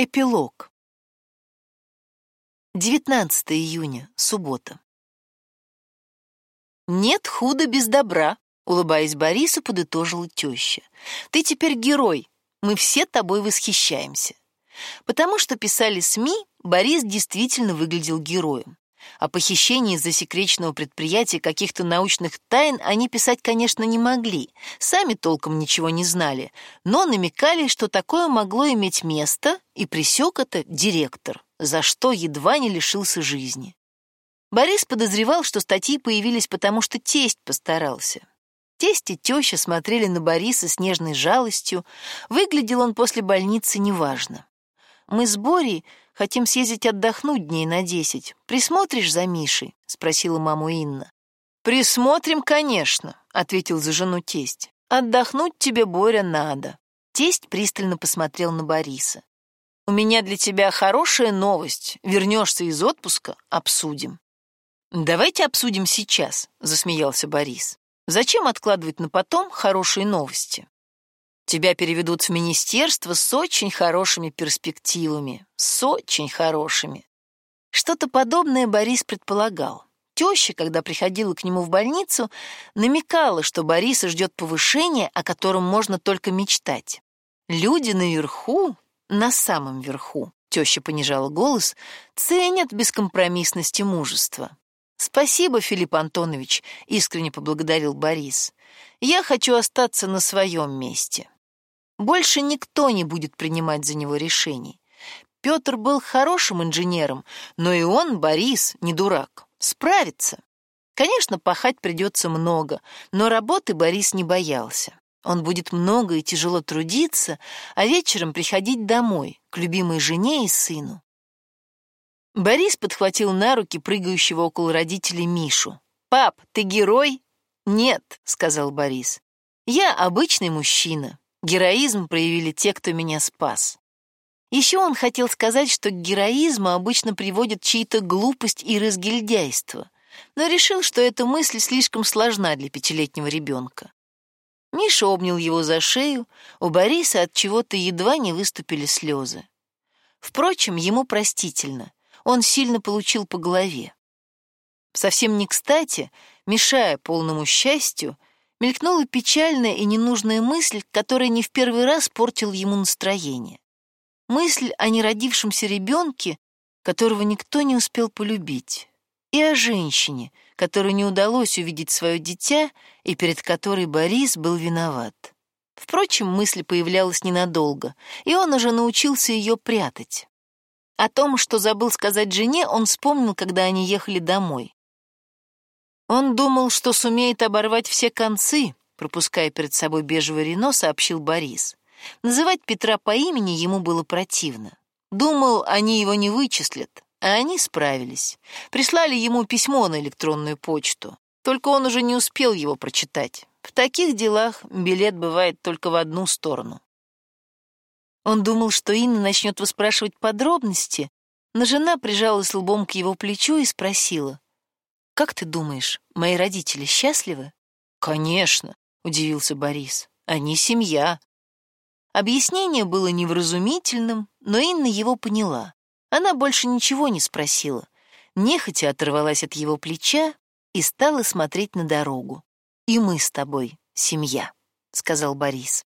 Эпилог. 19 июня, суббота. «Нет худа без добра», — улыбаясь Борису, подытожила теща. «Ты теперь герой, мы все тобой восхищаемся». Потому что писали СМИ, Борис действительно выглядел героем. О похищении из засекреченного предприятия каких-то научных тайн они писать, конечно, не могли, сами толком ничего не знали, но намекали, что такое могло иметь место, и присек это директор, за что едва не лишился жизни. Борис подозревал, что статьи появились потому, что тесть постарался. Тесть и теща смотрели на Бориса с нежной жалостью, выглядел он после больницы неважно. Мы с Борей Хотим съездить отдохнуть дней на десять. Присмотришь за Мишей?» — спросила маму Инна. «Присмотрим, конечно», — ответил за жену тесть. «Отдохнуть тебе, Боря, надо». Тесть пристально посмотрел на Бориса. «У меня для тебя хорошая новость. Вернешься из отпуска — обсудим». «Давайте обсудим сейчас», — засмеялся Борис. «Зачем откладывать на потом хорошие новости?» Тебя переведут в министерство с очень хорошими перспективами, с очень хорошими. Что-то подобное Борис предполагал. Теща, когда приходила к нему в больницу, намекала, что Бориса ждет повышения, о котором можно только мечтать. Люди наверху, на самом верху, теща понижала голос, ценят бескомпромиссность и мужество. «Спасибо, Филипп Антонович», — искренне поблагодарил Борис. «Я хочу остаться на своем месте». Больше никто не будет принимать за него решений. Петр был хорошим инженером, но и он, Борис, не дурак, справится. Конечно, пахать придется много, но работы Борис не боялся. Он будет много и тяжело трудиться, а вечером приходить домой, к любимой жене и сыну. Борис подхватил на руки прыгающего около родителей Мишу. «Пап, ты герой?» «Нет», — сказал Борис. «Я обычный мужчина. Героизм проявили те, кто меня спас. Еще он хотел сказать, что к героизму обычно приводят чьи-то глупость и разгильдяйство, но решил, что эта мысль слишком сложна для пятилетнего ребенка. Миша обнял его за шею, у Бориса от чего-то едва не выступили слезы. Впрочем, ему простительно, он сильно получил по голове. Совсем не кстати, мешая полному счастью, мелькнула печальная и ненужная мысль, которая не в первый раз портила ему настроение. Мысль о неродившемся ребенке, которого никто не успел полюбить, и о женщине, которой не удалось увидеть свое дитя и перед которой Борис был виноват. Впрочем, мысль появлялась ненадолго, и он уже научился ее прятать. О том, что забыл сказать жене, он вспомнил, когда они ехали домой. Он думал, что сумеет оборвать все концы, пропуская перед собой бежевое Рено, сообщил Борис. Называть Петра по имени ему было противно. Думал, они его не вычислят, а они справились. Прислали ему письмо на электронную почту. Только он уже не успел его прочитать. В таких делах билет бывает только в одну сторону. Он думал, что Инна начнет выспрашивать подробности, но жена прижалась лбом к его плечу и спросила, как ты думаешь, мои родители счастливы? Конечно, удивился Борис. Они семья. Объяснение было невразумительным, но Инна его поняла. Она больше ничего не спросила. Нехотя оторвалась от его плеча и стала смотреть на дорогу. «И мы с тобой семья», — сказал Борис.